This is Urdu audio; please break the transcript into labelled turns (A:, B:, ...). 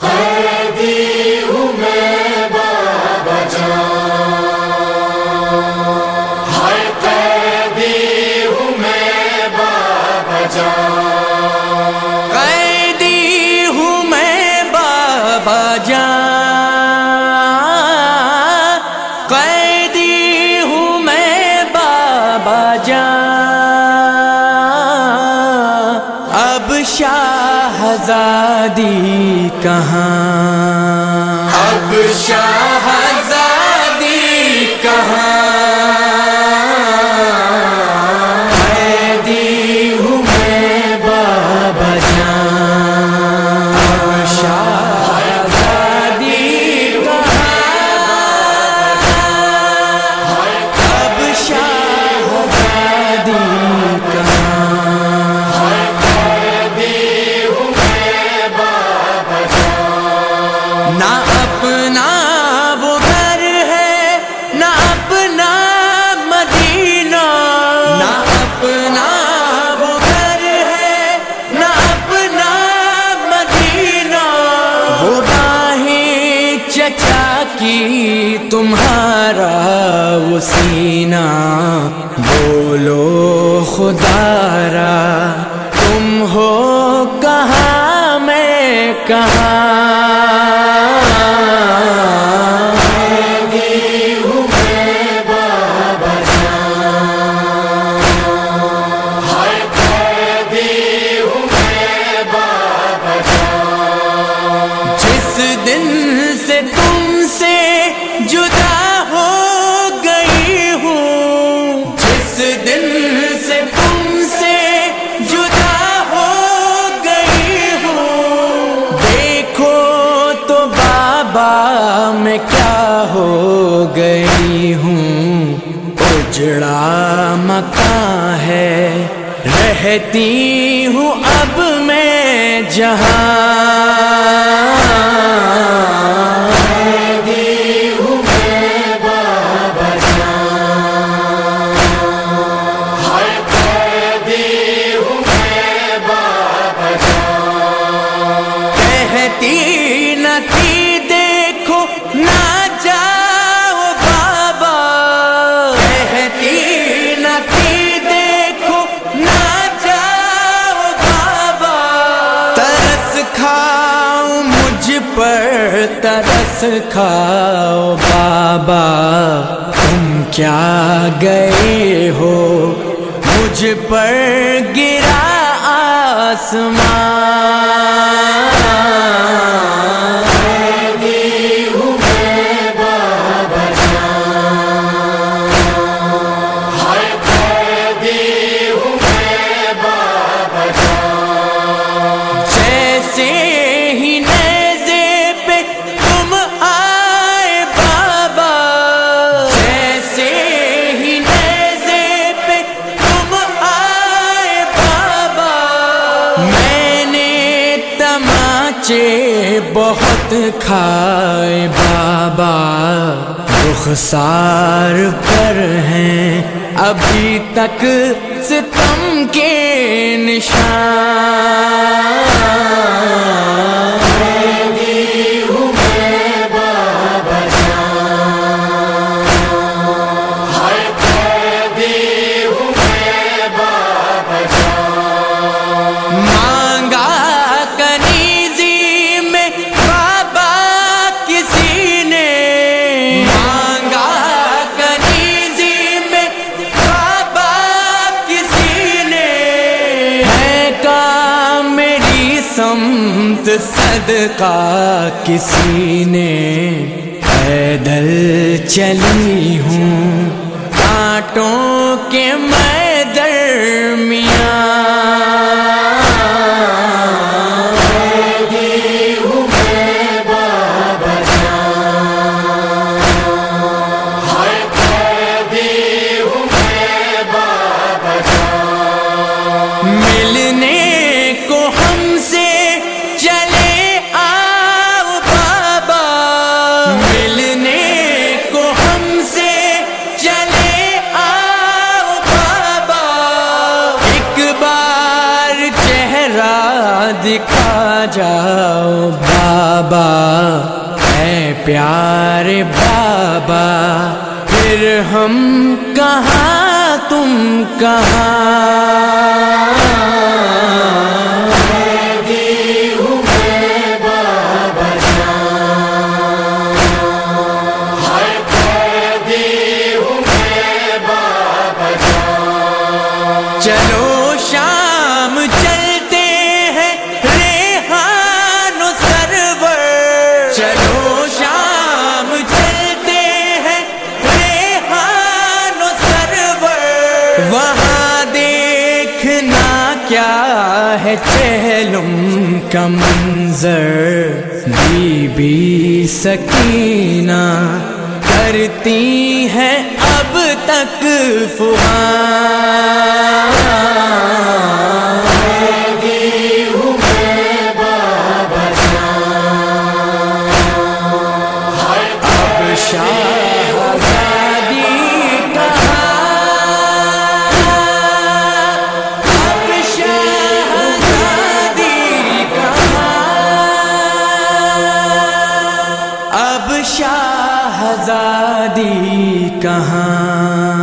A: Hey! آزادی کہاں؟ اب شاہزادی کہاں؟ نہ اپنا وہ گھر ہے، نہ اپنا مدینہ۔ نہ اپنا وہ گھر ہے، نہ اپنا مدینہ۔ وہ باہیں چچا کی، تمہارا وہ سینہ۔ بولو خدارا تم ہو کہاں، میں کہاں؟ جس سے تم سے جدا ہو گئی ہوں۔ دیکھو تو بابا میں کیا ہو گئی ہوں۔ اجڑا مکان ہے۔ رہتی ہوں اب میں جہاں۔ ترس کھاؤ بابا تم کیا گئے ہو؟ مجھ پر گرا آسمان تماچے بہت کھائے بابا رخسار پر ہیں ابھی تک ستم کے نشان صدقہ کسی نے پیدل چلی ہوں۔ کانٹوں کے میں درمیان ملنے جاؤ بابا اے پیارے بابا پھر ہم کہاں تم کہاں؟ چلو ہے چہلم کا منظر بی بی سکینہ کرتی ہیں اب تک اب آزادی کہاں